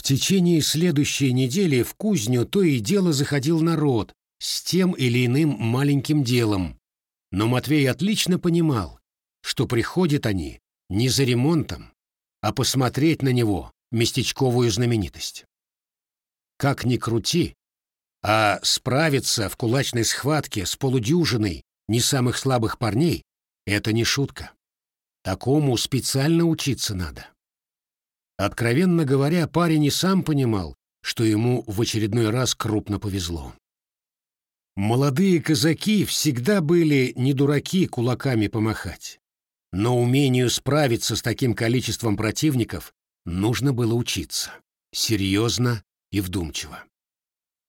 В течение следующей недели в кузню то и дело заходил народ с тем или иным маленьким делом, но Матвей отлично понимал, что приходят они не за ремонтом, а посмотреть на него, местечковую знаменитость. Как ни крути, а справиться в кулачной схватке с полудюжиной не самых слабых парней — это не шутка. Такому специально учиться надо. Откровенно говоря, парень и сам понимал, что ему в очередной раз крупно повезло. Молодые казаки всегда были не дураки кулаками помахать. Но умению справиться с таким количеством противников нужно было учиться. Серьезно и вдумчиво.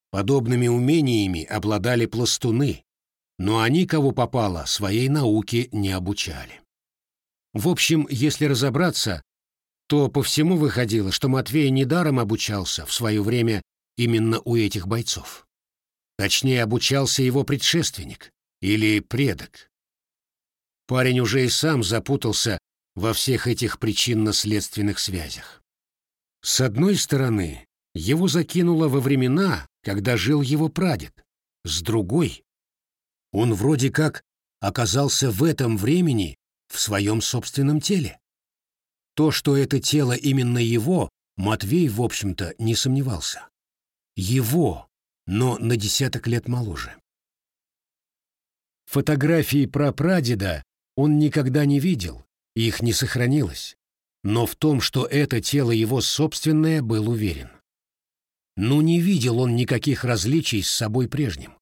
Подобными умениями обладали пластуны, но они, кого попало, своей науке не обучали. В общем, если разобраться, то по всему выходило, что Матвей недаром обучался в свое время именно у этих бойцов. Точнее, обучался его предшественник или предок. Парень уже и сам запутался во всех этих причинно-следственных связях. С одной стороны, его закинуло во времена, когда жил его прадед. С другой, он вроде как оказался в этом времени в своем собственном теле. То, что это тело именно его, Матвей, в общем-то, не сомневался. Его, но на десяток лет моложе. Фотографии прапрадеда он никогда не видел, их не сохранилось, но в том, что это тело его собственное, был уверен. Ну, не видел он никаких различий с собой прежним.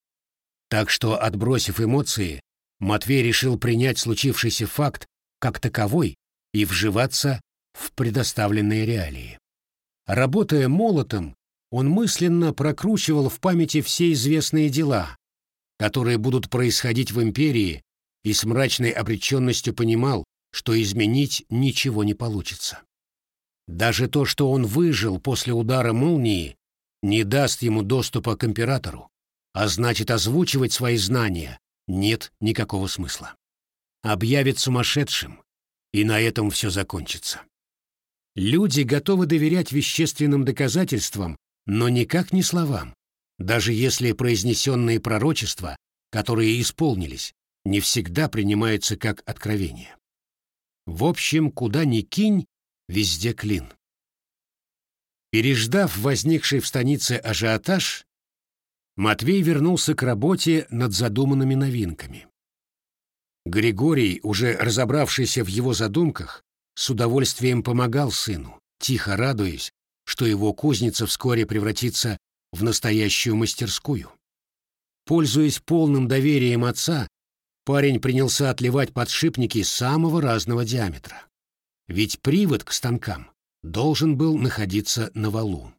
Так что, отбросив эмоции, Матвей решил принять случившийся факт как таковой и вживаться в предоставленные реалии. Работая молотом, он мысленно прокручивал в памяти все известные дела, которые будут происходить в империи, и с мрачной обреченностью понимал, что изменить ничего не получится. Даже то, что он выжил после удара молнии, не даст ему доступа к императору, а значит озвучивать свои знания нет никакого смысла. Объявит сумасшедшим, и на этом все закончится. Люди готовы доверять вещественным доказательствам, но никак не словам, даже если произнесенные пророчества, которые исполнились, не всегда принимаются как откровение. В общем, куда ни кинь, везде клин. Переждав возникший в станице ажиотаж, Матвей вернулся к работе над задуманными новинками. Григорий, уже разобравшийся в его задумках, с удовольствием помогал сыну, тихо радуясь, что его кузница вскоре превратится в настоящую мастерскую. Пользуясь полным доверием отца, парень принялся отливать подшипники самого разного диаметра. Ведь привод к станкам должен был находиться на валу.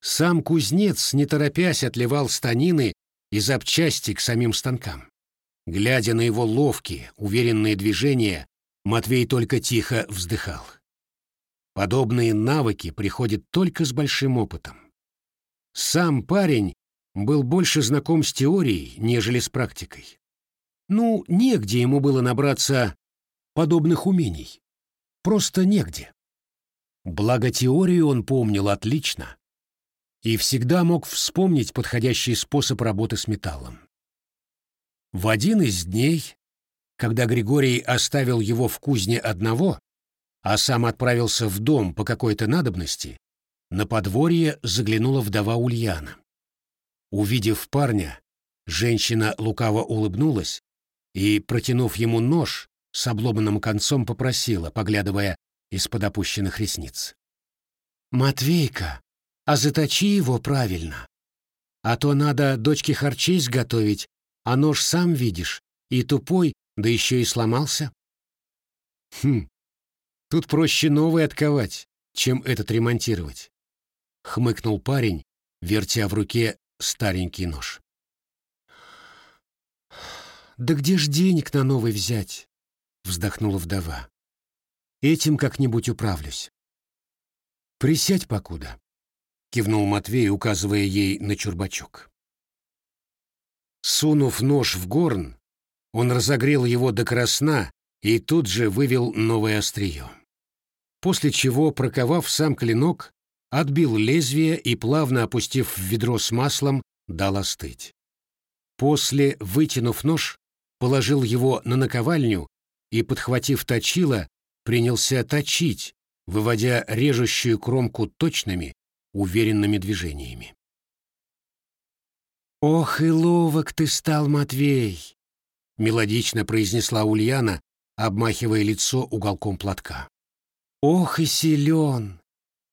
Сам кузнец, не торопясь, отливал станины и запчасти к самим станкам. Глядя на его ловкие, уверенные движения, Матвей только тихо вздыхал. Подобные навыки приходят только с большим опытом. Сам парень был больше знаком с теорией, нежели с практикой. Ну, негде ему было набраться подобных умений. Просто негде. Благо теорию он помнил отлично и всегда мог вспомнить подходящий способ работы с металлом. В один из дней, когда Григорий оставил его в кузне одного, а сам отправился в дом по какой-то надобности, на подворье заглянула вдова Ульяна. Увидев парня, женщина лукаво улыбнулась и, протянув ему нож, с обломанным концом попросила, поглядывая из-под опущенных ресниц. «Матвейка, а заточи его правильно. А то надо дочке харчей сготовить, а нож сам видишь, и тупой, да еще и сломался». «Хм, тут проще новый отковать, чем этот ремонтировать», — хмыкнул парень, вертя в руке старенький нож. «Да где ж денег на новый взять?» — вздохнула вдова. «Этим как-нибудь управлюсь». «Присядь покуда», — кивнул Матвей, указывая ей на чурбачок. Сунув нож в горн, он разогрел его до красна и тут же вывел новое острие. после чего, проковав сам клинок, отбил лезвие и, плавно опустив в ведро с маслом, дал остыть. После, вытянув нож, положил его на наковальню и, подхватив точило, принялся точить, выводя режущую кромку точными, уверенными движениями. «Ох и ловок ты стал, Матвей!» — мелодично произнесла Ульяна, обмахивая лицо уголком платка. «Ох и силен!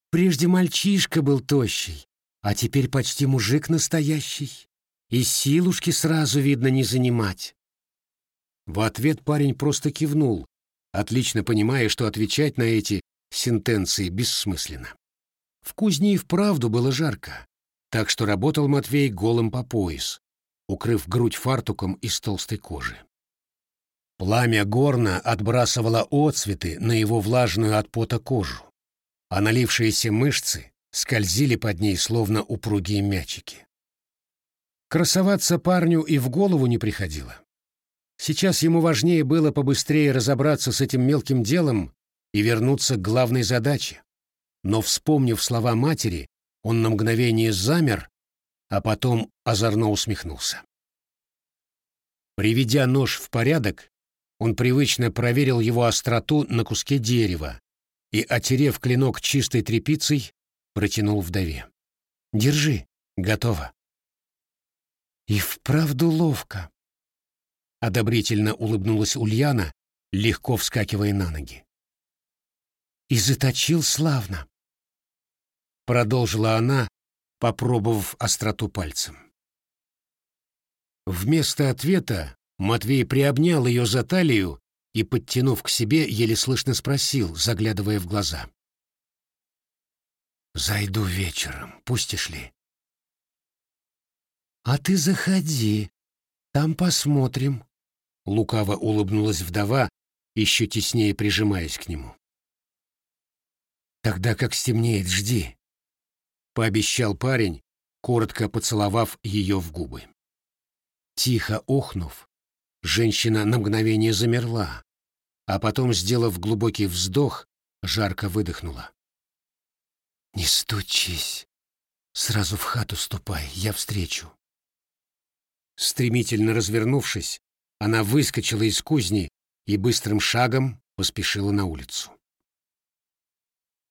Прежде мальчишка был тощий, а теперь почти мужик настоящий. И силушки сразу, видно, не занимать». В ответ парень просто кивнул, отлично понимая, что отвечать на эти сентенции бессмысленно. В кузне и вправду было жарко, так что работал Матвей голым по пояс, укрыв грудь фартуком из толстой кожи. Пламя горна отбрасывало отцветы на его влажную от пота кожу, а налившиеся мышцы скользили под ней, словно упругие мячики. Красоваться парню и в голову не приходило. Сейчас ему важнее было побыстрее разобраться с этим мелким делом и вернуться к главной задаче. Но, вспомнив слова матери, он на мгновение замер, а потом озорно усмехнулся. Приведя нож в порядок, он привычно проверил его остроту на куске дерева и, отерев клинок чистой тряпицей, протянул вдове. «Держи, готово». «И вправду ловко», — одобрительно улыбнулась Ульяна, легко вскакивая на ноги. «И заточил славно», — продолжила она, попробовав остроту пальцем. Вместо ответа Матвей приобнял ее за талию и, подтянув к себе, еле слышно спросил, заглядывая в глаза. «Зайду вечером, пустишь ли?» «А ты заходи, там посмотрим», — лукаво улыбнулась вдова, еще теснее прижимаясь к нему. «Тогда как стемнеет, жди», — пообещал парень, коротко поцеловав ее в губы. Тихо охнув, женщина на мгновение замерла, а потом, сделав глубокий вздох, жарко выдохнула. «Не стучись. Сразу в хату ступай, я встречу». Стремительно развернувшись, она выскочила из кузни и быстрым шагом поспешила на улицу.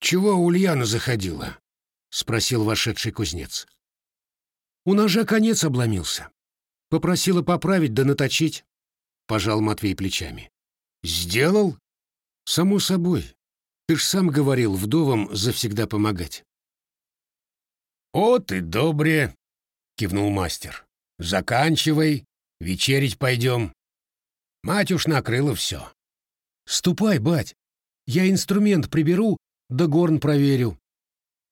«Чего Ульяна заходила?» — спросил вошедший кузнец. «У ножа конец обломился. Попросила поправить да наточить», — пожал Матвей плечами. «Сделал?» «Само собой. Ты ж сам говорил вдовам завсегда помогать». «О, ты добре!» — кивнул мастер. Заканчивай, вечерить пойдем. Мать уж накрыла все. Ступай, бать, я инструмент приберу, да горн проверю.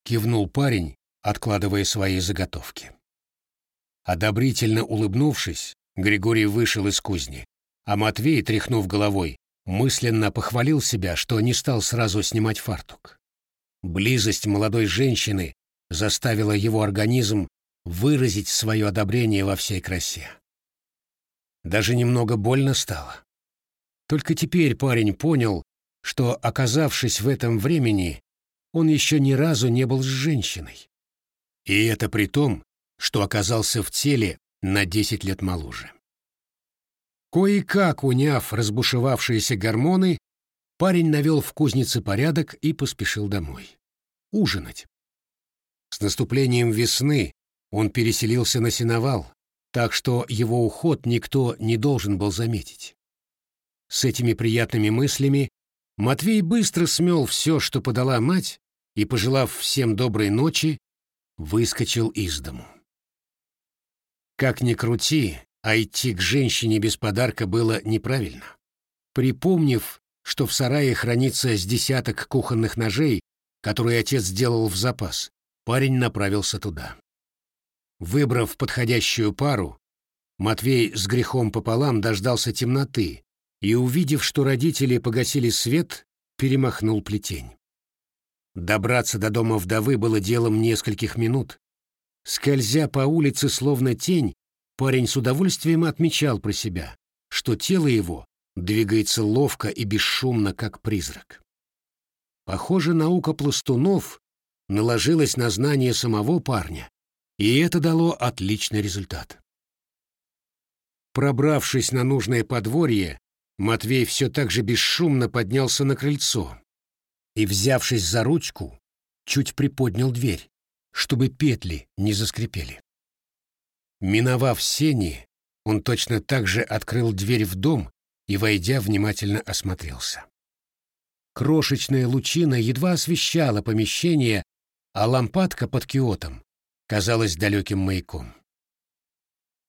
Кивнул парень, откладывая свои заготовки. Одобрительно улыбнувшись, Григорий вышел из кузни, а Матвей, тряхнув головой, мысленно похвалил себя, что не стал сразу снимать фартук. Близость молодой женщины заставила его организм выразить свое одобрение во всей красе. Даже немного больно стало. Только теперь парень понял, что, оказавшись в этом времени, он еще ни разу не был с женщиной. И это при том, что оказался в теле на десять лет моложе. Кое-как уняв разбушевавшиеся гормоны, парень навел в кузнице порядок и поспешил домой. Ужинать. С наступлением весны он переселился на сеновал, так что его уход никто не должен был заметить. С этими приятными мыслями Матвей быстро смел все, что подала мать, и, пожелав всем доброй ночи, выскочил из дому. Как ни крути, а идти к женщине без подарка было неправильно. Припомнив, что в сарае хранится с десяток кухонных ножей, которые отец сделал в запас, парень направился туда. Выбрав подходящую пару, Матвей с грехом пополам дождался темноты и, увидев, что родители погасили свет, перемахнул плетень. Добраться до дома вдовы было делом нескольких минут. Скользя по улице словно тень, парень с удовольствием отмечал про себя, что тело его двигается ловко и бесшумно, как призрак. Похоже, наука пластунов наложилась на знание самого парня, и это дало отличный результат. Пробравшись на нужное подворье, Матвей все так же бесшумно поднялся на крыльцо и, взявшись за ручку, чуть приподнял дверь, чтобы петли не заскрипели. Миновав сени, он точно так же открыл дверь в дом и, войдя, внимательно осмотрелся. Крошечная лучина едва освещала помещение, а лампадка под киотом казалась далеким маяком.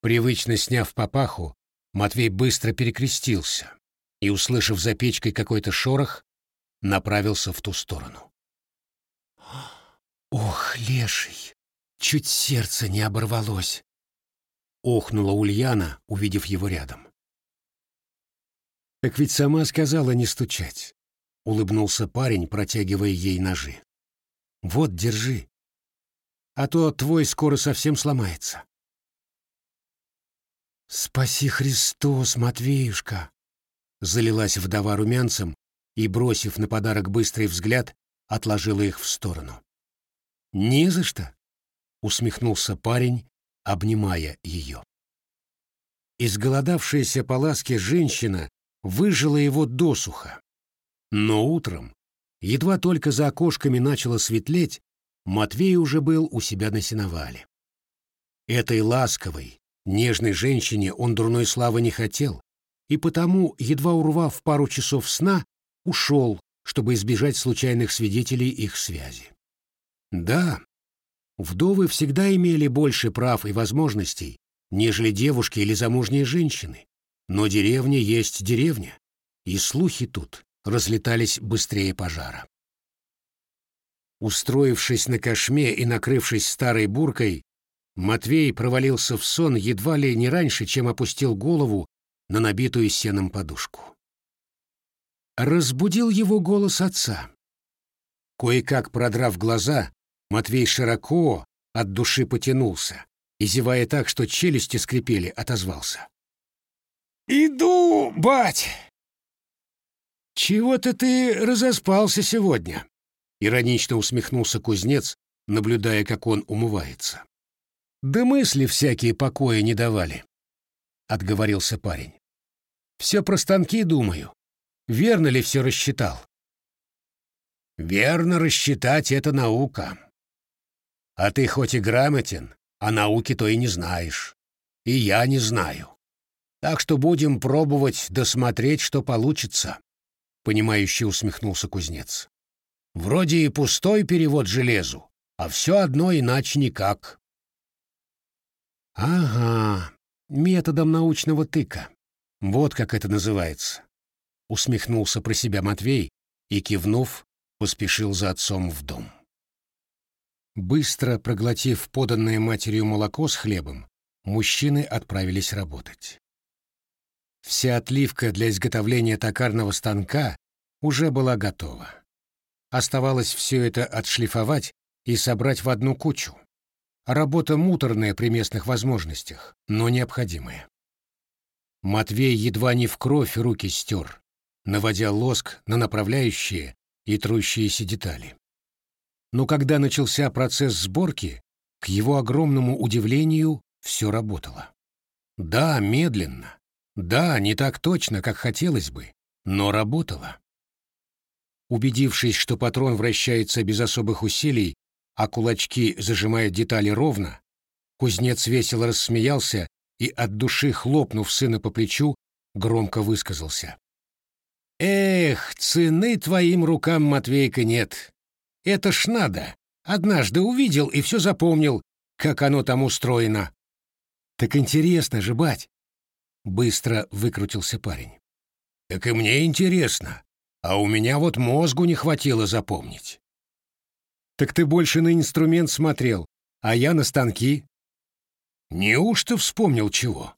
Привычно сняв папаху, Матвей быстро перекрестился и, услышав за печкой какой-то шорох, направился в ту сторону. «Ох, леший! Чуть сердце не оборвалось!» — охнула Ульяна, увидев его рядом. «Так ведь сама сказала не стучать», — улыбнулся парень, протягивая ей ножи. «Вот, держи. А то твой скоро совсем сломается». «Спаси Христос, Матвеюшка!» — залилась вдова румянцем и, бросив на подарок быстрый взгляд, отложила их в сторону. «Не за что!» — усмехнулся парень, обнимая ее. Изголодавшаяся по ласке женщина выжила его досуха. Но утром, едва только за окошками начало светлеть, Матвей уже был у себя на сеновале. Этой ласковой, нежной женщине он дурной славы не хотел, и потому, едва урвав пару часов сна, ушел, чтобы избежать случайных свидетелей их связи. Да, Вдовы всегда имели больше прав и возможностей, нежели девушки или замужние женщины. Но деревня есть деревня, и слухи тут разлетались быстрее пожара. Устроившись на кошме и накрывшись старой буркой, Матвей провалился в сон едва ли не раньше, чем опустил голову на набитую сеном подушку. Разбудил его голос отца. Кое-как продрав глаза, Матвей широко от души потянулся и, зевая так, что челюсти скрипели, отозвался. «Иду, бать!» «Чего-то ты разоспался сегодня», — иронично усмехнулся кузнец, наблюдая, как он умывается. «Да мысли всякие покоя не давали», — отговорился парень. «Все про станки думаю. Верно ли все рассчитал?» «Верно рассчитать — это наука», а ты хоть и грамотен, а науки то и не знаешь. И я не знаю. Так что будем пробовать досмотреть, что получится. Понимающе усмехнулся кузнец. Вроде и пустой перевод железу, а все одно иначе никак. Ага, методом научного тыка. Вот как это называется. Усмехнулся про себя Матвей и, кивнув, поспешил за отцом в дом. Быстро проглотив поданное матерью молоко с хлебом, мужчины отправились работать. Вся отливка для изготовления токарного станка уже была готова. Оставалось все это отшлифовать и собрать в одну кучу. Работа муторная при местных возможностях, но необходимая. Матвей едва не в кровь руки стер, наводя лоск на направляющие и трущиеся детали. Но когда начался процесс сборки, к его огромному удивлению, все работало. Да, медленно. Да, не так точно, как хотелось бы, но работало. Убедившись, что патрон вращается без особых усилий, а кулачки зажимают детали ровно, кузнец весело рассмеялся и, от души хлопнув сына по плечу, громко высказался. «Эх, цены твоим рукам, Матвейка, нет. Это ж надо. Однажды увидел и все запомнил, как оно там устроено. Так интересно же, бать. Быстро выкрутился парень. Так и мне интересно. А у меня вот мозгу не хватило запомнить. Так ты больше на инструмент смотрел, а я на станки. Неужто вспомнил чего?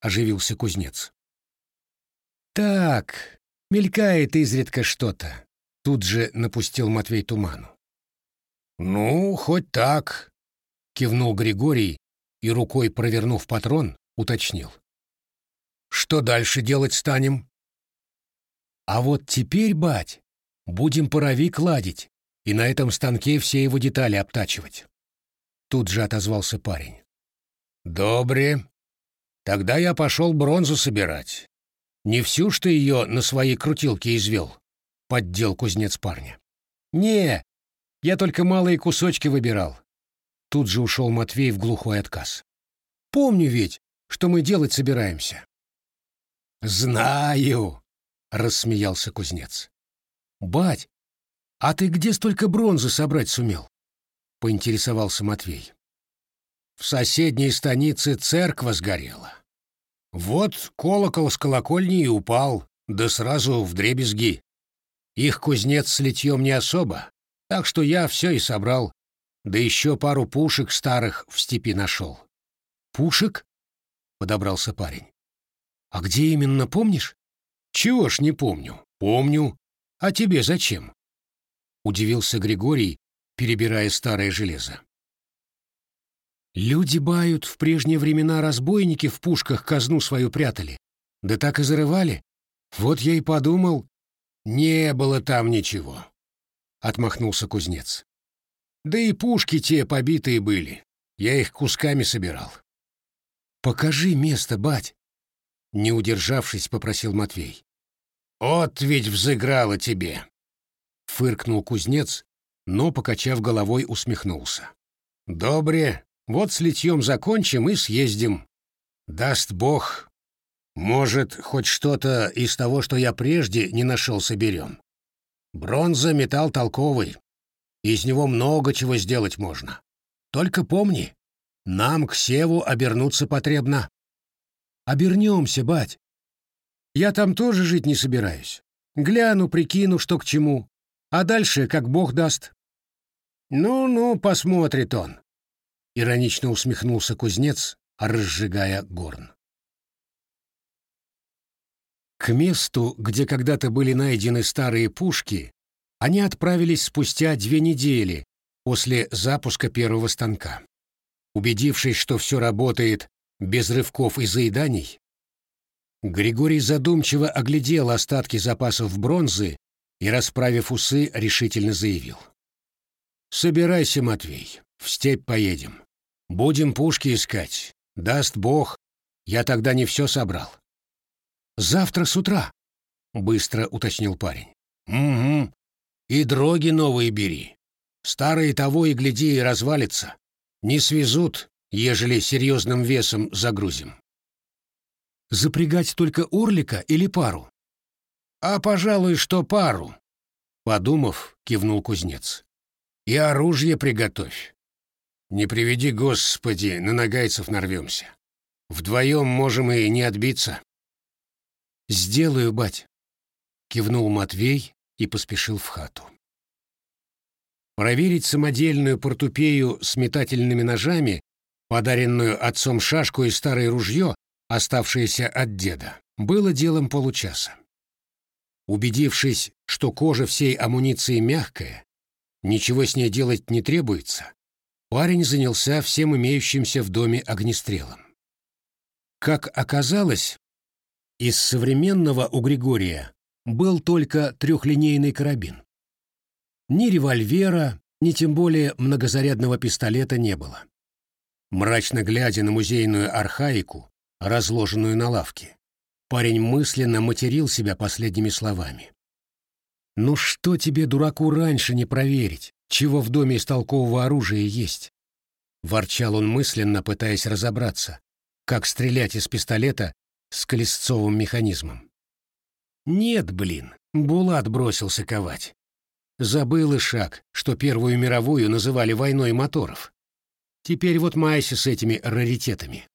Оживился кузнец. Так, мелькает изредка что-то. Тут же напустил Матвей туману. «Ну, хоть так», — кивнул Григорий и, рукой провернув патрон, уточнил. «Что дальше делать станем?» «А вот теперь, бать, Будем паровик ладить и на этом станке все его детали обтачивать. Тут же отозвался парень. Добре. Тогда я пошел бронзу собирать. Не всю ж ты ее на своей крутилке извел, поддел кузнец парня. Не, я только малые кусочки выбирал. Тут же ушел Матвей в глухой отказ. Помню ведь, что мы делать собираемся. Знаю, рассмеялся кузнец. Бать, а ты где столько бронзы собрать сумел? поинтересовался Матвей. В соседней станице церква сгорела. Вот колокол с колокольни и упал, да сразу в дребезги. Их кузнец с литьем не особо, так что я все и собрал, да еще пару пушек старых в степи нашел. «Пушек?» — подобрался парень. «А где именно, помнишь?» «Чего ж не помню?» «Помню. А тебе зачем?» Удивился Григорий, перебирая старое железо. Люди бают, в прежние времена разбойники в пушках казну свою прятали. Да так и зарывали. Вот я и подумал, не было там ничего. Отмахнулся кузнец. Да и пушки те побитые были. Я их кусками собирал. Покажи место, бать. Не удержавшись, попросил Матвей. «От ведь взыграло тебе!» Фыркнул кузнец, но, покачав головой, усмехнулся. «Добре, вот с литьем закончим и съездим. Даст Бог, может, хоть что-то из того, что я прежде не нашел, соберем. Бронза — металл толковый. Из него много чего сделать можно. Только помни, нам к Севу обернуться потребно. Обернемся, бать. Я там тоже жить не собираюсь. Гляну, прикину, что к чему. А дальше, как Бог даст. Ну-ну, посмотрит он. Иронично усмехнулся кузнец, разжигая горн. К месту, где когда-то были найдены старые пушки, они отправились спустя две недели после запуска первого станка. Убедившись, что все работает без рывков и заеданий, Григорий задумчиво оглядел остатки запасов бронзы и, расправив усы, решительно заявил. «Собирайся, Матвей, в степь поедем. Будем пушки искать. Даст Бог, я тогда не все собрал». «Завтра с утра», — быстро уточнил парень. «Угу. И дроги новые бери. Старые того и гляди и развалится. Не свезут, ежели серьезным весом загрузим». «Запрягать только орлика или пару?» «А, пожалуй, что пару», — подумав, кивнул кузнец. «И оружие приготовь. Не приведи, Господи, на нагайцев нарвемся. Вдвоем можем и не отбиться». «Сделаю, бать», — кивнул Матвей и поспешил в хату. Проверить самодельную портупею с метательными ножами, подаренную отцом шашку и старое ружье, оставшееся от деда, было делом получаса. Убедившись, что кожа всей амуниции мягкая, ничего с ней делать не требуется, парень занялся всем имеющимся в доме огнестрелом. Как оказалось, из современного у Григория был только трехлинейный карабин. Ни револьвера, ни тем более многозарядного пистолета не было. Мрачно глядя на музейную архаику, разложенную на лавке, парень мысленно материл себя последними словами. «Ну что тебе, дураку, раньше не проверить, чего в доме из толкового оружия есть?» Ворчал он мысленно, пытаясь разобраться, как стрелять из пистолета с колесцовым механизмом. Нет, блин, Булат бросился ковать. Забыл и шаг, что Первую мировую называли войной моторов. Теперь вот майся с этими раритетами.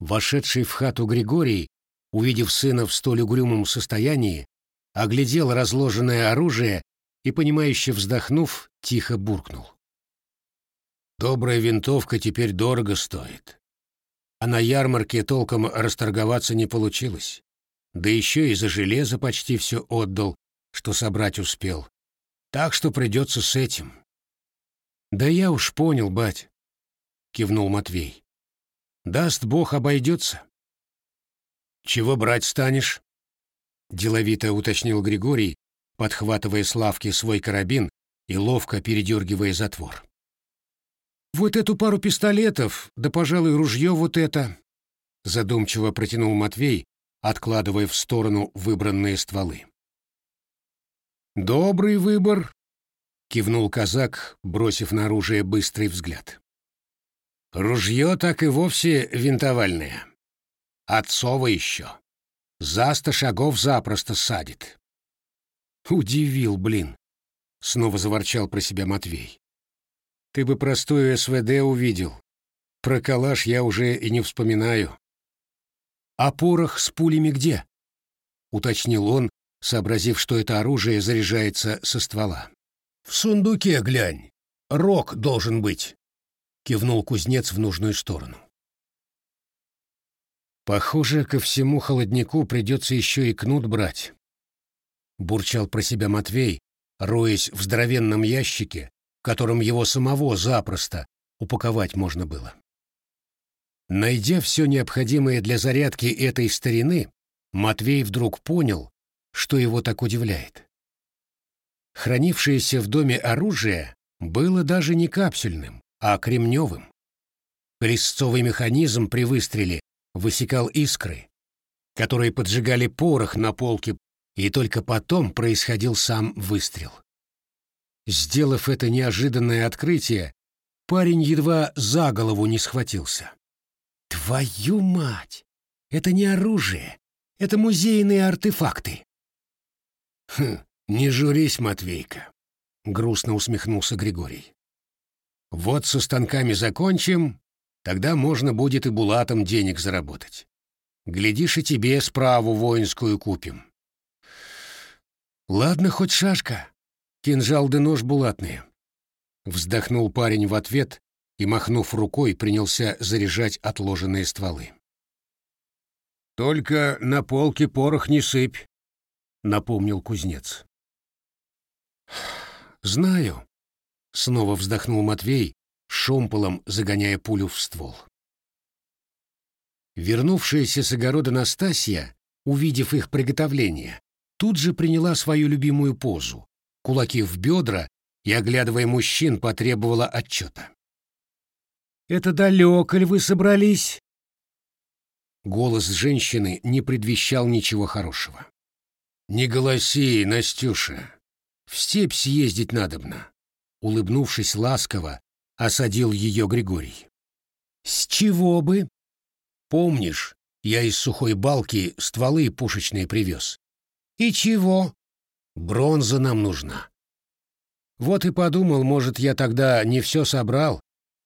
Вошедший в хату Григорий, увидев сына в столь угрюмом состоянии, оглядел разложенное оружие и, понимающе вздохнув, тихо буркнул. «Добрая винтовка теперь дорого стоит а на ярмарке толком расторговаться не получилось. Да еще и за железо почти все отдал, что собрать успел. Так что придется с этим. «Да я уж понял, бать», — кивнул Матвей. «Даст Бог, обойдется». «Чего брать станешь?» — деловито уточнил Григорий, подхватывая с лавки свой карабин и ловко передергивая затвор. «Вот эту пару пистолетов, да, пожалуй, ружье вот это», — задумчиво протянул Матвей, откладывая в сторону выбранные стволы. «Добрый выбор», — кивнул казак, бросив на оружие быстрый взгляд. «Ружье так и вовсе винтовальное. Отцово еще. За сто шагов запросто садит». «Удивил, блин», — снова заворчал про себя Матвей. «Ты бы простую СВД увидел. Про калаш я уже и не вспоминаю». «А порох с пулями где?» — уточнил он, сообразив, что это оружие заряжается со ствола. «В сундуке глянь. Рог должен быть», — кивнул кузнец в нужную сторону. «Похоже, ко всему холоднику придется еще и кнут брать», — бурчал про себя Матвей, роясь в здоровенном ящике, в котором его самого запросто упаковать можно было. Найдя все необходимое для зарядки этой старины, Матвей вдруг понял, что его так удивляет. Хранившееся в доме оружие было даже не капсюльным, а кремневым. Крестцовый механизм при выстреле высекал искры, которые поджигали порох на полке, и только потом происходил сам выстрел. Сделав это неожиданное открытие, парень едва за голову не схватился. «Твою мать! Это не оружие, это музейные артефакты!» «Хм, «Не журись, Матвейка», — грустно усмехнулся Григорий. «Вот со станками закончим, тогда можно будет и булатом денег заработать. Глядишь, и тебе справу воинскую купим». «Ладно, хоть шашка, кинжал да нож булатные». Вздохнул парень в ответ и, махнув рукой, принялся заряжать отложенные стволы. «Только на полке порох не сыпь», — напомнил кузнец. «Знаю», — снова вздохнул Матвей, шомполом загоняя пулю в ствол. Вернувшаяся с огорода Настасья, увидев их приготовление, тут же приняла свою любимую позу, кулаки в бедра и, оглядывая мужчин, потребовала отчета. «Это далеко ли вы собрались?» Голос женщины не предвещал ничего хорошего. «Не голоси, Настюша!» В степь съездить надобно. Улыбнувшись ласково, осадил ее Григорий. С чего бы? Помнишь, я из сухой балки стволы пушечные привез. И чего? Бронза нам нужна. Вот и подумал, может, я тогда не все собрал.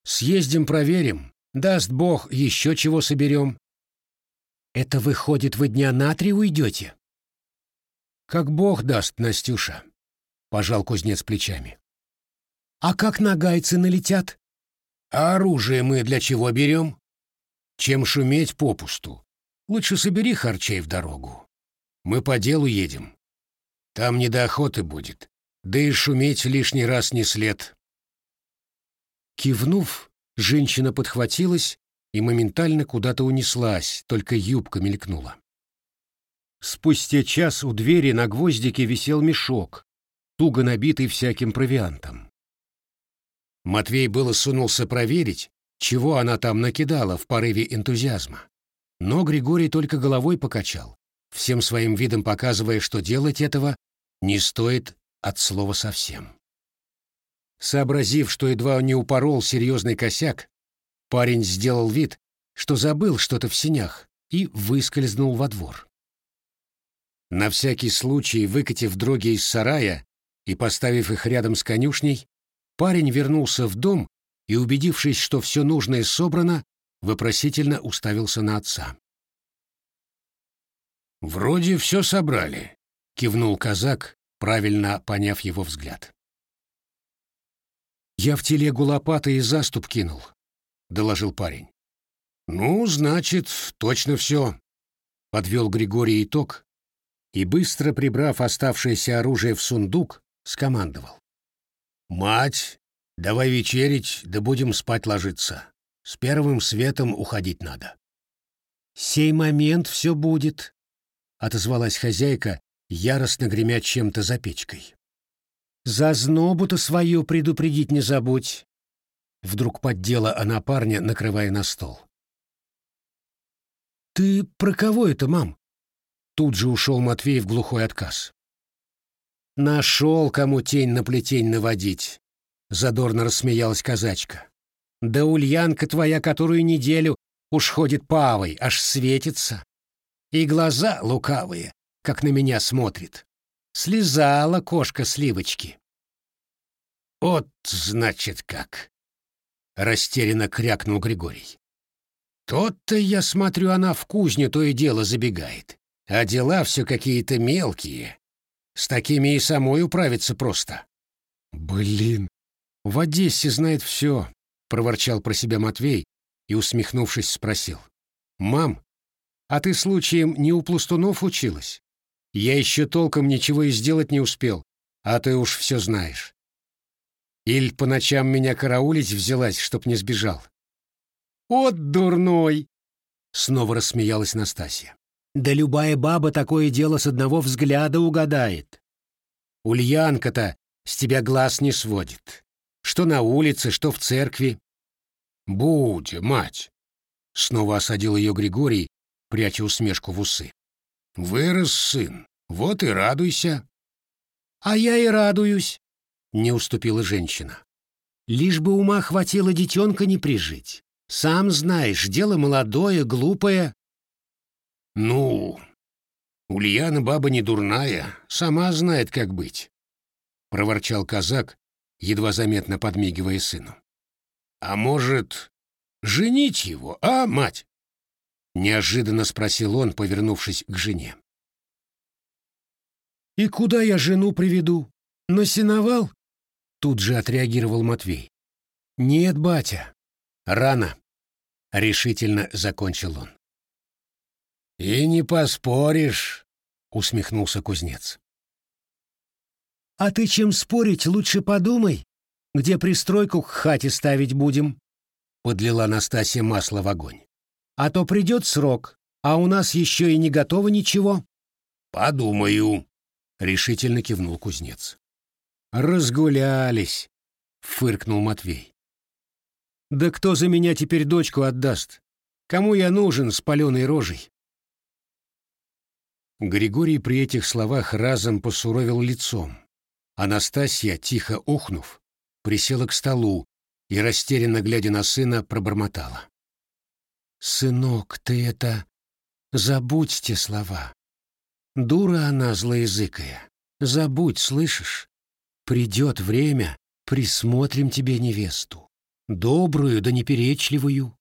Съездим проверим. Даст Бог, еще чего соберем. Это выходит, вы дня на три уйдете? Как Бог даст, Настюша пожал кузнец плечами. А как нагайцы налетят? А оружие мы для чего берем? Чем шуметь попусту? Лучше собери харчей в дорогу. Мы по делу едем. Там не до охоты будет. Да и шуметь лишний раз не след. Кивнув, женщина подхватилась и моментально куда-то унеслась, только юбка мелькнула. Спустя час у двери на гвоздике висел мешок, туго набитый всяким провиантом. Матвей было сунулся проверить, чего она там накидала в порыве энтузиазма. Но Григорий только головой покачал, всем своим видом показывая, что делать этого не стоит от слова совсем. Сообразив, что едва не упорол серьезный косяк, парень сделал вид, что забыл что-то в синях и выскользнул во двор. На всякий случай, выкатив дроги из сарая, и, поставив их рядом с конюшней, парень вернулся в дом и, убедившись, что все нужное собрано, вопросительно уставился на отца. «Вроде все собрали», — кивнул казак, правильно поняв его взгляд. «Я в телегу лопаты и заступ кинул», — доложил парень. «Ну, значит, точно все», — подвел Григорий итог и, быстро прибрав оставшееся оружие в сундук, скомандовал. «Мать, давай вечерить, да будем спать ложиться. С первым светом уходить надо». «Сей момент все будет», — отозвалась хозяйка яростно гремя чем-то за печкой. «За знобу-то свою предупредить не забудь!» Вдруг поддела она парня, накрывая на стол. «Ты про кого это, мам?» Тут же ушел Матвей в глухой отказ. «Нашел, кому тень на плетень наводить», — задорно рассмеялась казачка. «Да ульянка твоя, которую неделю уж ходит павой, аж светится. И глаза лукавые, как на меня смотрит. Слезала кошка сливочки». «Вот, значит, как!» — растерянно крякнул Григорий. «Тот-то, я смотрю, она в кузню то и дело забегает. А дела все какие-то мелкие. С такими и самой управиться просто. Блин, в Одессе знает все, проворчал про себя Матвей и, усмехнувшись, спросил. Мам, а ты случаем не у пластунов училась? Я еще толком ничего и сделать не успел, а ты уж все знаешь. Иль по ночам меня караулить взялась, чтоб не сбежал. «От дурной!» — снова рассмеялась Настасья. Да любая баба такое дело с одного взгляда угадает. Ульянка-то с тебя глаз не сводит. Что на улице, что в церкви. Будь, мать! Снова осадил ее Григорий, пряча усмешку в усы. Вырос сын, вот и радуйся. А я и радуюсь, не уступила женщина. Лишь бы ума хватило детенка не прижить. Сам знаешь, дело молодое, глупое, «Ну, Ульяна баба не дурная, сама знает, как быть», — проворчал казак, едва заметно подмигивая сыну. «А может, женить его, а, мать?» — неожиданно спросил он, повернувшись к жене. «И куда я жену приведу? На сеновал?» Тут же отреагировал Матвей. «Нет, батя, рано», — решительно закончил он. «И не поспоришь», — усмехнулся кузнец. «А ты чем спорить, лучше подумай, где пристройку к хате ставить будем», — подлила Настасья масло в огонь. «А то придет срок, а у нас еще и не готово ничего». «Подумаю», — решительно кивнул кузнец. «Разгулялись», — фыркнул Матвей. «Да кто за меня теперь дочку отдаст? Кому я нужен с паленой рожей?» Григорий при этих словах разом посуровил лицом. Анастасия, тихо ухнув, присела к столу и, растерянно глядя на сына, пробормотала. «Сынок, ты это... Забудь те слова. Дура она злоязыкая. Забудь, слышишь? Придет время, присмотрим тебе невесту. Добрую да неперечливую.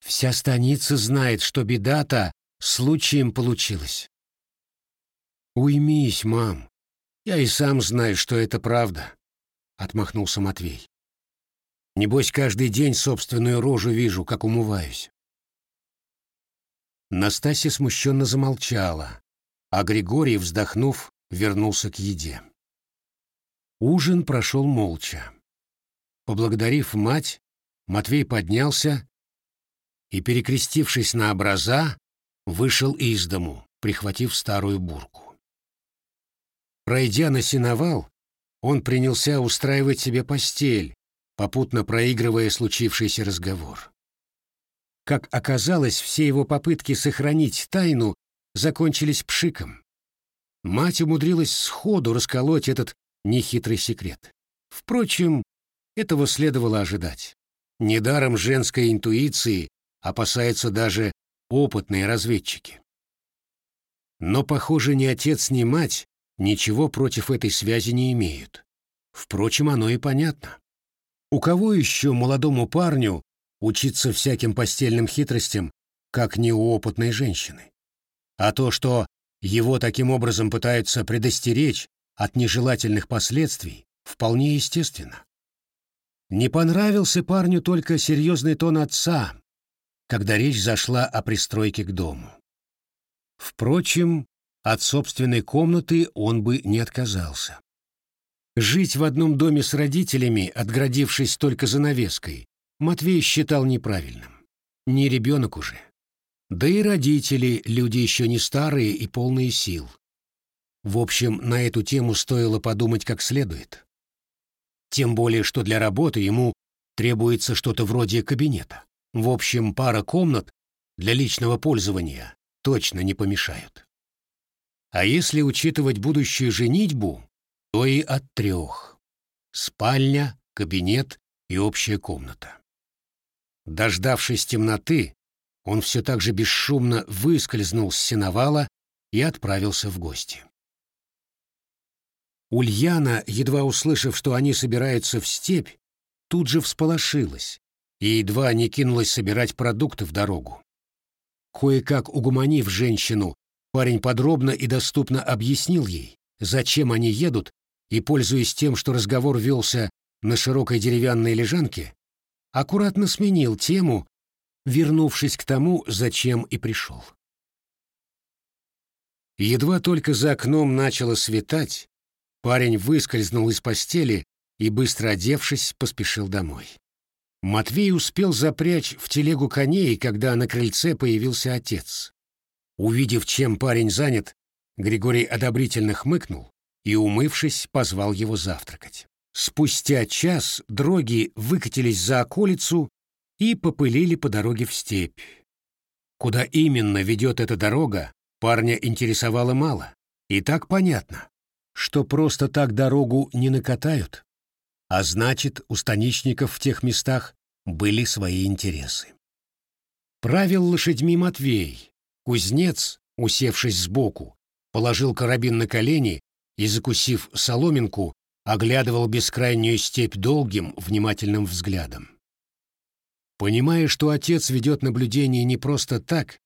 Вся станица знает, что беда-то случаем получилась. «Уймись, мам. Я и сам знаю, что это правда», — отмахнулся Матвей. «Небось, каждый день собственную рожу вижу, как умываюсь». Настасья смущенно замолчала, а Григорий, вздохнув, вернулся к еде. Ужин прошел молча. Поблагодарив мать, Матвей поднялся и, перекрестившись на образа, вышел из дому, прихватив старую бурку. Пройдя на сеновал, он принялся устраивать себе постель, попутно проигрывая случившийся разговор. Как оказалось, все его попытки сохранить тайну закончились пшиком. Мать умудрилась сходу расколоть этот нехитрый секрет. Впрочем, этого следовало ожидать. Недаром женской интуиции опасаются даже опытные разведчики. Но, похоже, ни отец, ни мать ничего против этой связи не имеют. Впрочем, оно и понятно. У кого еще молодому парню учиться всяким постельным хитростям, как не у опытной женщины? А то, что его таким образом пытаются предостеречь от нежелательных последствий, вполне естественно. Не понравился парню только серьезный тон отца, когда речь зашла о пристройке к дому. Впрочем, от собственной комнаты он бы не отказался. Жить в одном доме с родителями, отградившись только занавеской, Матвей считал неправильным. Не ребенок уже. Да и родители — люди еще не старые и полные сил. В общем, на эту тему стоило подумать как следует. Тем более, что для работы ему требуется что-то вроде кабинета. В общем, пара комнат для личного пользования точно не помешают. А если учитывать будущую женитьбу, то и от трех. Спальня, кабинет и общая комната. Дождавшись темноты, он все так же бесшумно выскользнул с сеновала и отправился в гости. Ульяна, едва услышав, что они собираются в степь, тут же всполошилась и едва не кинулась собирать продукты в дорогу. Кое-как угуманив женщину, парень подробно и доступно объяснил ей, зачем они едут, и, пользуясь тем, что разговор велся на широкой деревянной лежанке, аккуратно сменил тему, вернувшись к тому, зачем и пришел. Едва только за окном начало светать, парень выскользнул из постели и, быстро одевшись, поспешил домой. Матвей успел запрячь в телегу коней, когда на крыльце появился отец. Увидев, чем парень занят, Григорий одобрительно хмыкнул и, умывшись, позвал его завтракать. Спустя час дроги выкатились за околицу и попылили по дороге в степь. Куда именно ведет эта дорога, парня интересовало мало. И так понятно, что просто так дорогу не накатают. А значит, у станичников в тех местах были свои интересы. Правил лошадьми Матвей. Кузнец, усевшись сбоку, положил карабин на колени и, закусив соломинку, оглядывал бескрайнюю степь долгим, внимательным взглядом. Понимая, что отец ведет наблюдение не просто так,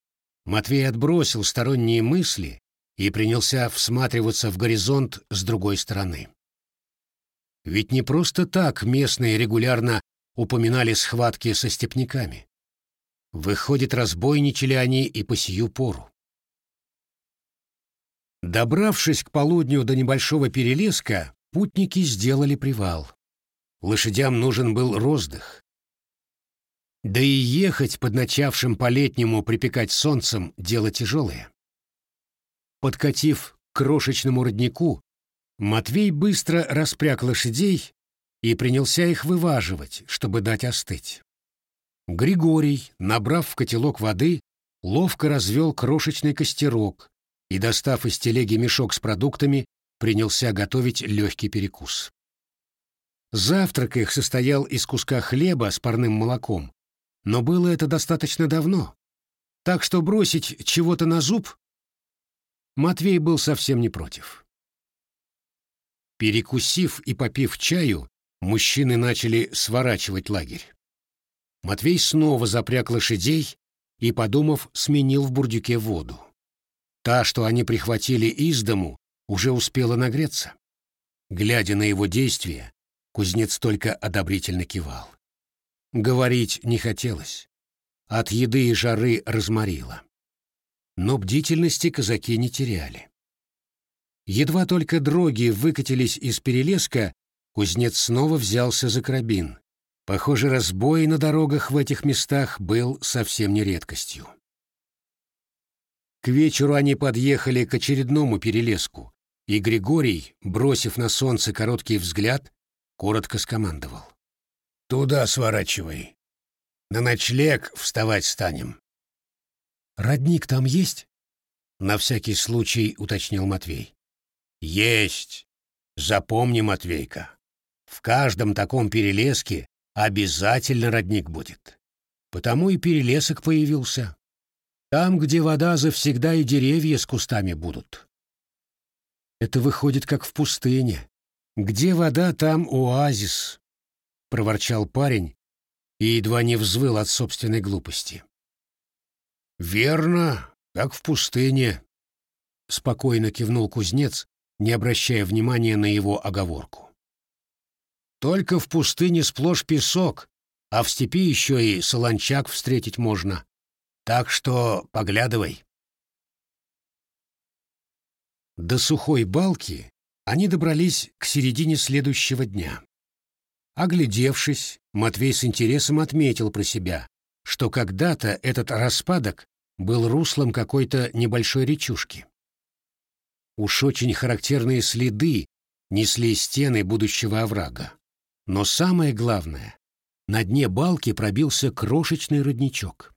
Матвей отбросил сторонние мысли и принялся всматриваться в горизонт с другой стороны. Ведь не просто так местные регулярно упоминали схватки со степняками. Выходит, разбойничали они и по сию пору. Добравшись к полудню до небольшого перелеска, путники сделали привал. Лошадям нужен был роздых. Да и ехать под начавшим по-летнему припекать солнцем — дело тяжелое. Подкатив к крошечному роднику, Матвей быстро распряг лошадей и принялся их вываживать, чтобы дать остыть. Григорий, набрав в котелок воды, ловко развел крошечный костерок и, достав из телеги мешок с продуктами, принялся готовить легкий перекус. Завтрак их состоял из куска хлеба с парным молоком, но было это достаточно давно, так что бросить чего-то на зуб Матвей был совсем не против. Перекусив и попив чаю, мужчины начали сворачивать лагерь. Матвей снова запряг лошадей и, подумав, сменил в бурдюке воду. Та, что они прихватили из дому, уже успела нагреться. Глядя на его действия, кузнец только одобрительно кивал. Говорить не хотелось. От еды и жары разморило. Но бдительности казаки не теряли. Едва только дроги выкатились из перелеска, кузнец снова взялся за карабин. Похоже, разбой на дорогах в этих местах был совсем не редкостью. К вечеру они подъехали к очередному перелеску, и Григорий, бросив на солнце короткий взгляд, коротко скомандовал. «Туда сворачивай. На ночлег вставать станем». «Родник там есть?» — на всякий случай уточнил Матвей. «Есть. Запомни, Матвейка, в каждом таком перелеске обязательно родник будет. Потому и перелесок появился. Там, где вода, завсегда и деревья с кустами будут. Это выходит, как в пустыне. Где вода, там оазис, — проворчал парень и едва не взвыл от собственной глупости. «Верно, как в пустыне», — спокойно кивнул кузнец, не обращая внимания на его оговорку. «Только в пустыне сплошь песок, а в степи еще и солончак встретить можно. Так что поглядывай». До сухой балки они добрались к середине следующего дня. Оглядевшись, Матвей с интересом отметил про себя, что когда-то этот распадок был руслом какой-то небольшой речушки. Уж очень характерные следы несли стены будущего оврага. Но самое главное, на дне балки пробился крошечный родничок.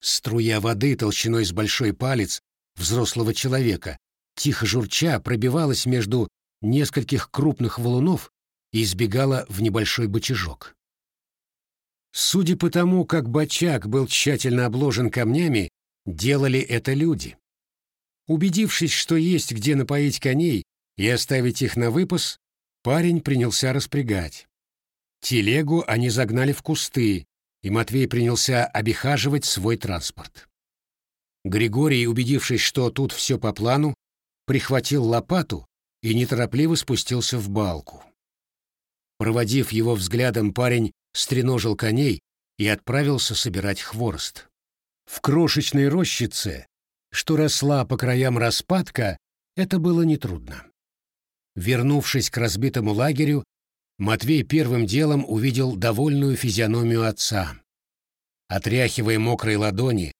Струя воды толщиной с большой палец взрослого человека, тихо журча, пробивалась между нескольких крупных валунов и избегала в небольшой бочажок. Судя по тому, как бочак был тщательно обложен камнями, делали это люди. Убедившись, что есть где напоить коней и оставить их на выпас, парень принялся распрягать. Телегу они загнали в кусты, и Матвей принялся обихаживать свой транспорт. Григорий, убедившись, что тут все по плану, прихватил лопату и неторопливо спустился в балку. Проводив его взглядом, парень стреножил коней и отправился собирать хворост. В крошечной рощице, что росла по краям распадка, это было нетрудно. Вернувшись к разбитому лагерю, Матвей первым делом увидел довольную физиономию отца. Отряхивая мокрые ладони,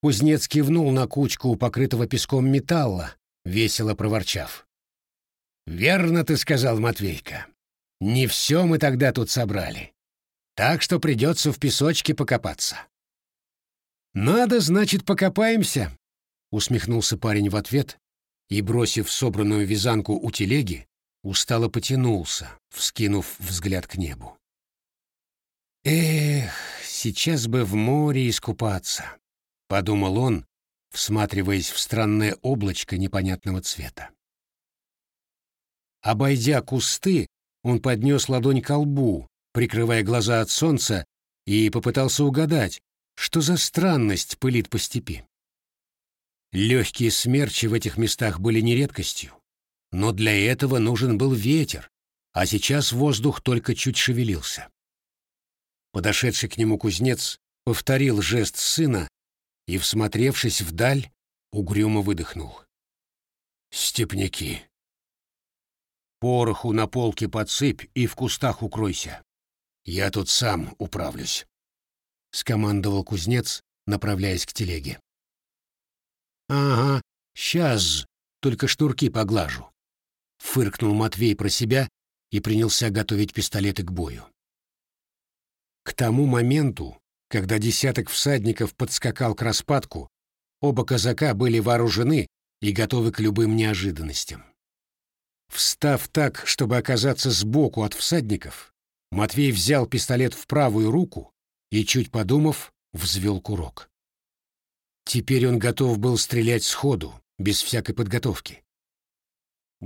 кузнец кивнул на кучку покрытого песком металла, весело проворчав. «Верно ты сказал, Матвейка. Не все мы тогда тут собрали. Так что придется в песочке покопаться». «Надо, значит, покопаемся», — усмехнулся парень в ответ и, бросив собранную вязанку у телеги, устало потянулся, вскинув взгляд к небу. «Эх, сейчас бы в море искупаться», — подумал он, всматриваясь в странное облачко непонятного цвета. Обойдя кусты, он поднес ладонь к лбу, прикрывая глаза от солнца, и попытался угадать, что за странность пылит по степи. Легкие смерчи в этих местах были не редкостью. Но для этого нужен был ветер, а сейчас воздух только чуть шевелился. Подошедший к нему кузнец повторил жест сына и, всмотревшись вдаль, угрюмо выдохнул. «Степняки! Пороху на полке подсыпь и в кустах укройся. Я тут сам управлюсь», — скомандовал кузнец, направляясь к телеге. «Ага, сейчас только штурки поглажу», — фыркнул Матвей про себя и принялся готовить пистолеты к бою. К тому моменту, когда десяток всадников подскакал к распадку, оба казака были вооружены и готовы к любым неожиданностям. Встав так, чтобы оказаться сбоку от всадников, Матвей взял пистолет в правую руку и, чуть подумав, взвел курок. Теперь он готов был стрелять сходу, без всякой подготовки.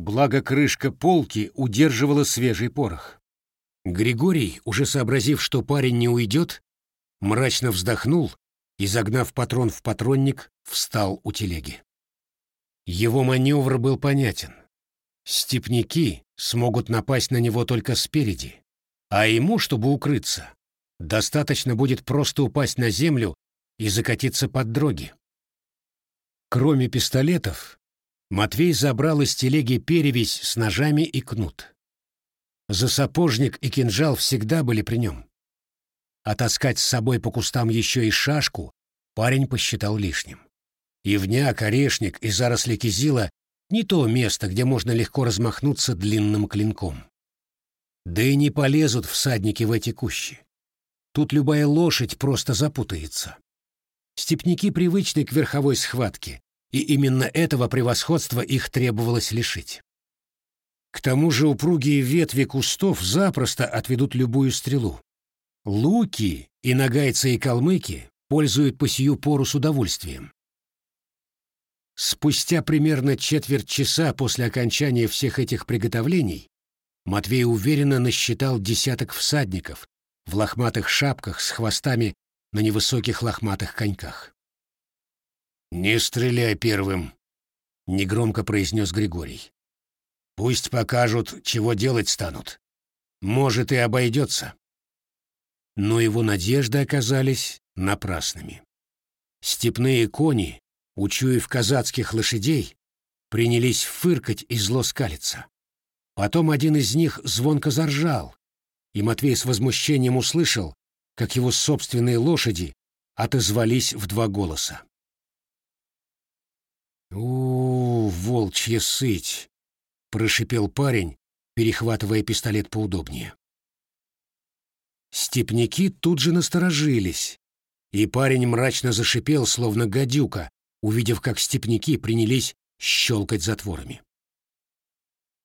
Благо крышка полки удерживала свежий порох. Григорий, уже сообразив, что парень не уйдет, мрачно вздохнул и, загнав патрон в патронник, встал у телеги. Его маневр был понятен. Степняки смогут напасть на него только спереди, а ему, чтобы укрыться, достаточно будет просто упасть на землю и закатиться под дроги. Кроме пистолетов, Матвей забрал из телеги перевязь с ножами и кнут. За сапожник и кинжал всегда были при нем. А таскать с собой по кустам еще и шашку парень посчитал лишним. Ивняк, орешник и заросли кизила — не то место, где можно легко размахнуться длинным клинком. Да и не полезут всадники в эти кущи. Тут любая лошадь просто запутается. Степники привычны к верховой схватке, и именно этого превосходства их требовалось лишить. К тому же упругие ветви кустов запросто отведут любую стрелу. Луки и нагайцы и калмыки пользуют по сию пору с удовольствием. Спустя примерно четверть часа после окончания всех этих приготовлений Матвей уверенно насчитал десяток всадников в лохматых шапках с хвостами на невысоких лохматых коньках. «Не стреляй первым», — негромко произнес Григорий. «Пусть покажут, чего делать станут. Может, и обойдется». Но его надежды оказались напрасными. Степные кони, учуяв казацких лошадей, принялись фыркать и зло скалиться. Потом один из них звонко заржал, и Матвей с возмущением услышал, как его собственные лошади отозвались в два голоса. У «Фу, волчья сыть!» — прошипел парень, перехватывая пистолет поудобнее. Степняки тут же насторожились, и парень мрачно зашипел, словно гадюка, увидев, как степняки принялись щелкать затворами.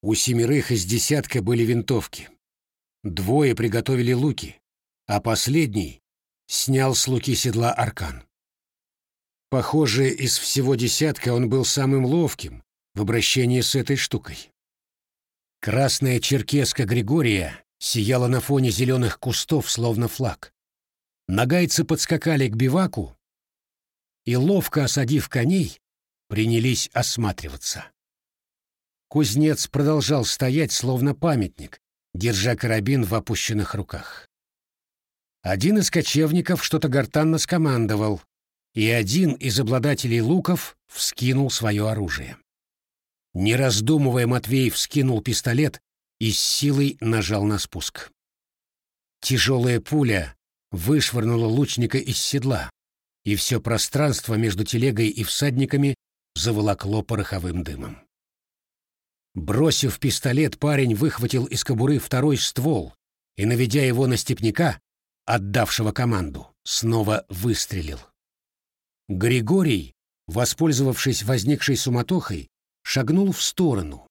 У семерых из десятка были винтовки. Двое приготовили луки, а последний снял с луки седла аркан. Похоже, из всего десятка он был самым ловким в обращении с этой штукой. Красная черкеска Григория сияла на фоне зеленых кустов, словно флаг. Нагайцы подскакали к биваку и, ловко осадив коней, принялись осматриваться. Кузнец продолжал стоять, словно памятник, держа карабин в опущенных руках. Один из кочевников что-то гортанно скомандовал, и один из обладателей луков вскинул свое оружие. Не раздумывая, Матвей вскинул пистолет и с силой нажал на спуск. Тяжелая пуля вышвырнула лучника из седла, и все пространство между телегой и всадниками заволокло пороховым дымом. Бросив пистолет, парень выхватил из кобуры второй ствол и, наведя его на степняка, отдавшего команду, снова выстрелил. Григорий, воспользовавшись возникшей суматохой, шагнул в сторону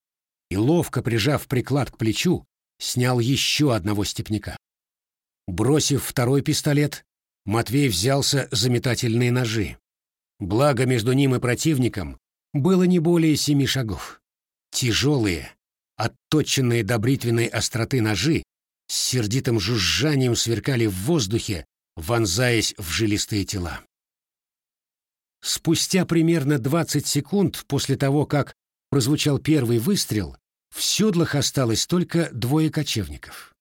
и, ловко прижав приклад к плечу, снял еще одного степняка. Бросив второй пистолет, Матвей взялся за метательные ножи. Благо между ним и противником было не более семи шагов. Тяжелые, отточенные до бритвенной остроты ножи с сердитым жужжанием сверкали в воздухе, вонзаясь в жилистые тела. Спустя примерно 20 секунд после того, как прозвучал первый выстрел, в седлах осталось только двое кочевников.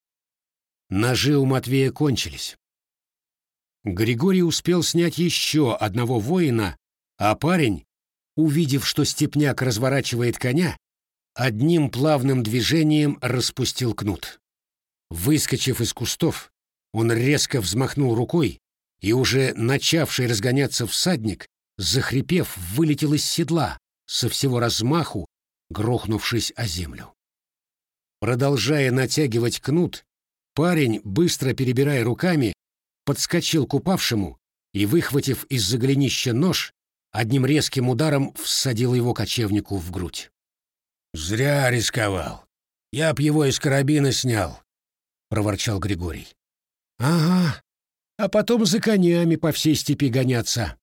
Ножи у Матвея кончились. Григорий успел снять еще одного воина, а парень, увидев, что степняк разворачивает коня, одним плавным движением распустил кнут. Выскочив из кустов, он резко взмахнул рукой, и уже начавший разгоняться всадник, захрипев, вылетел из седла, со всего размаху, грохнувшись о землю. Продолжая натягивать кнут, Парень, быстро перебирая руками, подскочил к упавшему и, выхватив из-за голенища нож, одним резким ударом всадил его кочевнику в грудь. «Зря рисковал. Я б его из карабина снял», — проворчал Григорий. «Ага, а потом за конями по всей степи гоняться», —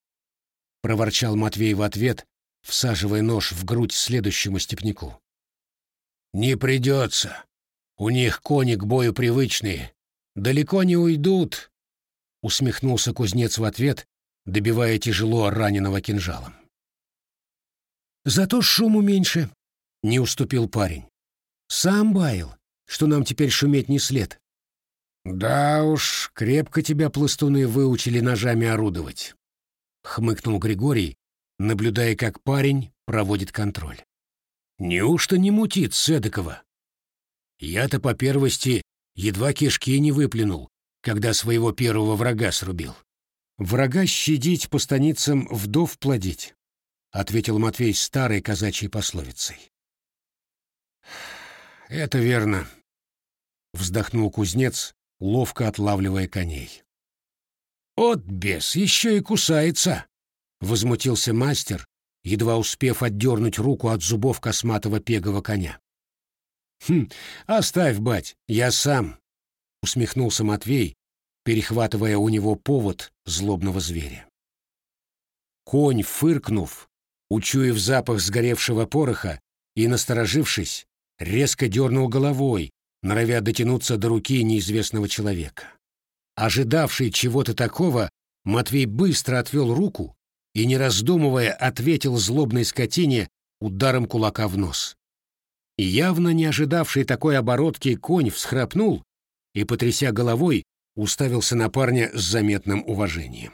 проворчал Матвей в ответ, всаживая нож в грудь следующему степняку. «Не придется. У них кони к бою привычные. Далеко не уйдут, — усмехнулся кузнец в ответ, добивая тяжело раненого кинжалом. Зато шуму меньше, — не уступил парень. Сам баял, что нам теперь шуметь не след. Да уж, крепко тебя пластуны выучили ножами орудовать, — хмыкнул Григорий, наблюдая, как парень проводит контроль. Неужто не мутит Седокова? Я-то по первости едва кишки не выплюнул, когда своего первого врага срубил. Врага щадить по станицам вдов плодить, — ответил Матвей старой казачьей пословицей. «Это верно», — вздохнул кузнец, ловко отлавливая коней. «От бес, еще и кусается!» — возмутился мастер, едва успев отдернуть руку от зубов косматого пегого коня. «Хм, оставь, бать, я сам», — усмехнулся Матвей, перехватывая у него повод злобного зверя. Конь, фыркнув, учуяв запах сгоревшего пороха и, насторожившись, резко дернул головой, норовя дотянуться до руки неизвестного человека. Ожидавший чего-то такого, Матвей быстро отвел руку и, не раздумывая, ответил злобной скотине ударом кулака в нос. И явно не ожидавший такой оборотки конь всхрапнул и, потряся головой, уставился на парня с заметным уважением.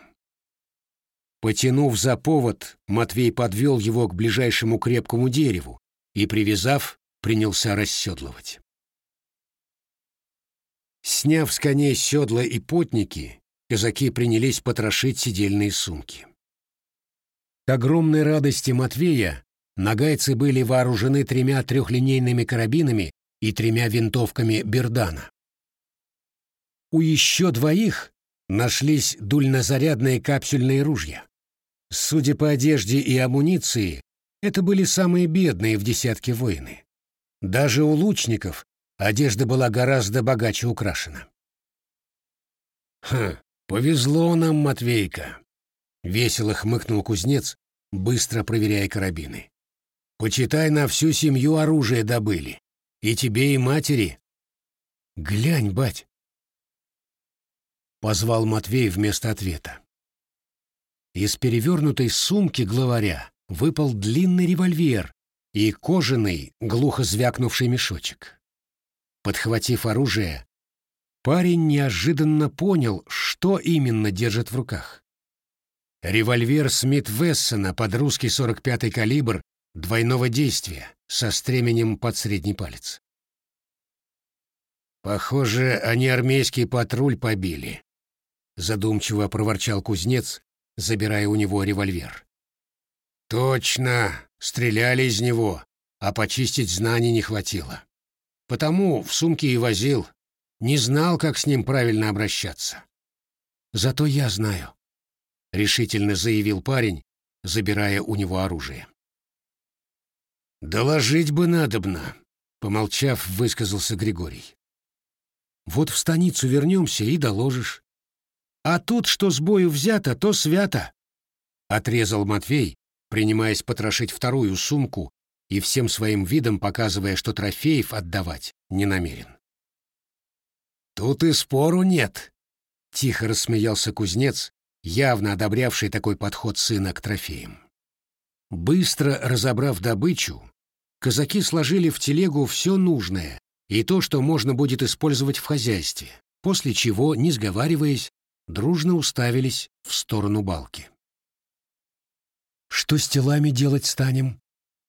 Потянув за повод, Матвей подвел его к ближайшему крепкому дереву и, привязав, принялся расседлывать. Сняв с коней седла и потники, казаки принялись потрошить сидельные сумки. К огромной радости Матвея нагайцы были вооружены тремя трехлинейными карабинами и тремя винтовками Бердана. У еще двоих нашлись дульнозарядные капсюльные ружья. Судя по одежде и амуниции, это были самые бедные в десятке воины. Даже у лучников одежда была гораздо богаче украшена. «Хм, повезло нам, Матвейка!» — весело хмыкнул кузнец, быстро проверяя карабины. «Почитай, на всю семью оружие добыли. И тебе, и матери». «Глянь, бать!» — позвал Матвей вместо ответа. Из перевернутой сумки главаря выпал длинный револьвер и кожаный, глухо звякнувший мешочек. Подхватив оружие, парень неожиданно понял, что именно держит в руках. Револьвер Смит Вессона под русский 45-й калибр двойного действия со стременем под средний палец. «Похоже, они армейский патруль побили», — задумчиво проворчал кузнец, забирая у него револьвер. «Точно, стреляли из него, а почистить знаний не хватило. Потому в сумке и возил, не знал, как с ним правильно обращаться. Зато я знаю», — решительно заявил парень, забирая у него оружие. «Доложить бы надобно», — помолчав, высказался Григорий. «Вот в станицу вернемся и доложишь. А тут, что с бою взято, то свято», — отрезал Матвей, принимаясь потрошить вторую сумку и всем своим видом показывая, что трофеев отдавать не намерен. «Тут и спору нет», — тихо рассмеялся кузнец, явно одобрявший такой подход сына к трофеям. Быстро разобрав добычу, казаки сложили в телегу все нужное и то, что можно будет использовать в хозяйстве, после чего, не сговариваясь, дружно уставились в сторону балки. «Что с телами делать станем?»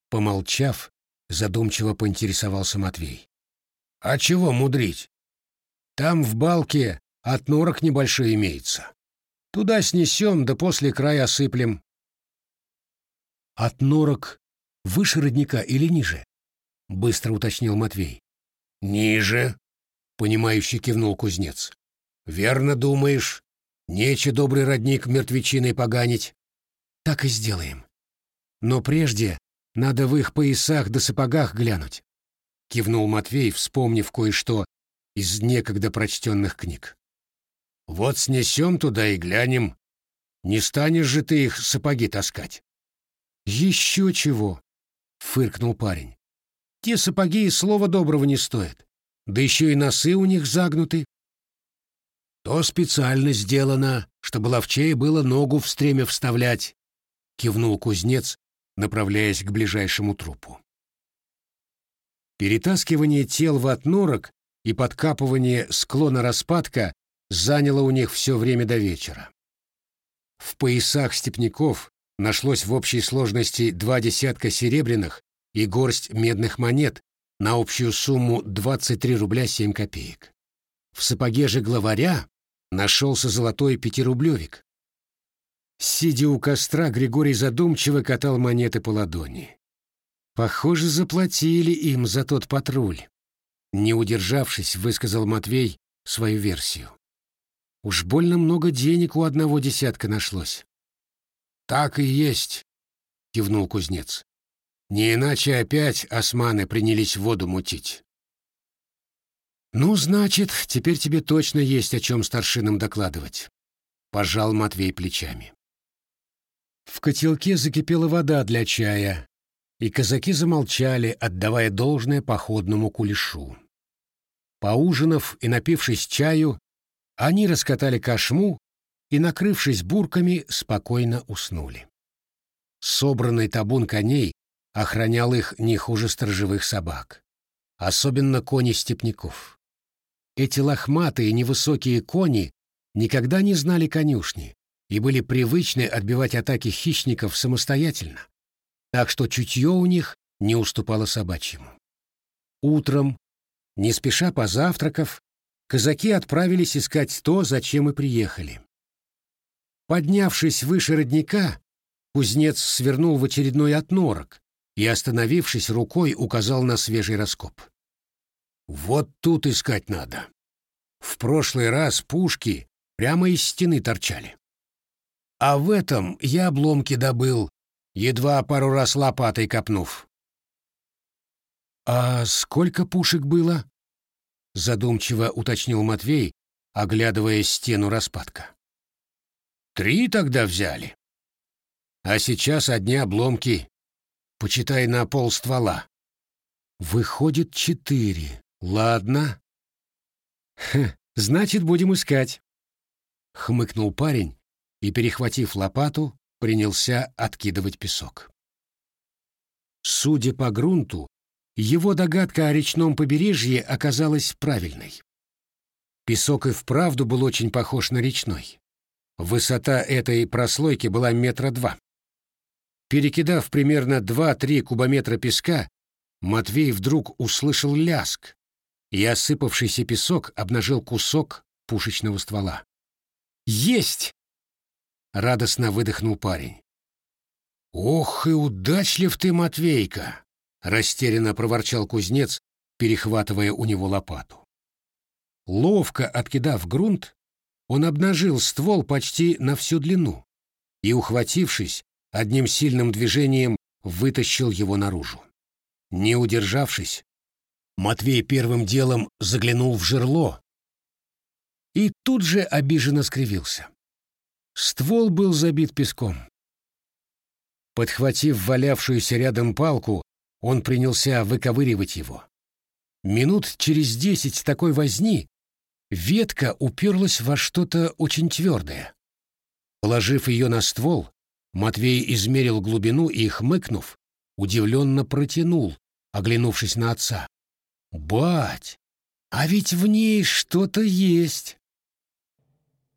Помолчав, задумчиво поинтересовался Матвей. «А чего мудрить? Там в балке от норок небольшой имеется. Туда снесем, да после края осыплем». «От норок выше родника или ниже?» — быстро уточнил Матвей. «Ниже», — понимающе кивнул кузнец. «Верно думаешь. Нече добрый родник мертвечиной поганить. Так и сделаем. Но прежде надо в их поясах да сапогах глянуть. Кивнул Матвей, вспомнив кое-что из некогда прочтенных книг. Вот снесем туда и глянем. Не станешь же ты их сапоги таскать. Еще чего, фыркнул парень. Те сапоги и слова доброго не стоят. Да еще и носы у них загнуты. То специально сделано, чтобы ловчей было ногу в стремя вставлять, кивнул кузнец, направляясь к ближайшему трупу. Перетаскивание тел в отнорок и подкапывание склона распадка заняло у них все время до вечера. В поясах степняков нашлось в общей сложности два десятка серебряных и горсть медных монет на общую сумму 23 рубля 7 копеек. В сапоге же главаря нашелся золотой пятирублевик, Сидя у костра, Григорий задумчиво катал монеты по ладони. Похоже, заплатили им за тот патруль. Не удержавшись, высказал Матвей свою версию. Уж больно много денег у одного десятка нашлось. Так и есть, кивнул кузнец. Не иначе опять османы принялись воду мутить. Ну, значит, теперь тебе точно есть о чем старшинам докладывать. Пожал Матвей плечами. В котелке закипела вода для чая, и казаки замолчали, отдавая должное походному кулешу. Поужинав и напившись чаю, они раскатали кошму и, накрывшись бурками, спокойно уснули. Собранный табун коней охранял их не хуже сторожевых собак, особенно кони степняков. Эти лохматые невысокие кони никогда не знали конюшни, и были привычны отбивать атаки хищников самостоятельно, так что чутье у них не уступало собачьему. Утром, не спеша позавтракав, казаки отправились искать то, зачем и приехали. Поднявшись выше родника, кузнец свернул в очередной отнорок и, остановившись рукой, указал на свежий раскоп. «Вот тут искать надо. В прошлый раз пушки прямо из стены торчали. А в этом я обломки добыл, едва пару раз лопатой копнув». «А сколько пушек было?» — задумчиво уточнил Матвей, оглядывая стену распадка. «Три тогда взяли. А сейчас одни обломки, почитай на пол ствола. Выходит четыре. Ладно. Хм, значит, будем искать. Хмыкнул парень и, перехватив лопату, принялся откидывать песок. Судя по грунту, его догадка о речном побережье оказалась правильной. Песок и вправду был очень похож на речной. Высота этой прослойки была метра два. Перекидав примерно 2-3 кубометра песка, Матвей вдруг услышал ляск, и осыпавшийся песок обнажил кусок пушечного ствола. «Есть!» — радостно выдохнул парень. «Ох и удачлив ты, Матвейка!» — растерянно проворчал кузнец, перехватывая у него лопату. Ловко откидав грунт, он обнажил ствол почти на всю длину и, ухватившись, одним сильным движением вытащил его наружу. Не удержавшись, Матвей первым делом заглянул в жерло и тут же обиженно скривился. Ствол был забит песком. Подхватив валявшуюся рядом палку, он принялся выковыривать его. Минут через десять такой возни ветка уперлась во что-то очень твердое. Положив ее на ствол, Матвей измерил глубину и, хмыкнув, удивленно протянул, оглянувшись на отца. «Бать, а ведь в ней что-то есть!»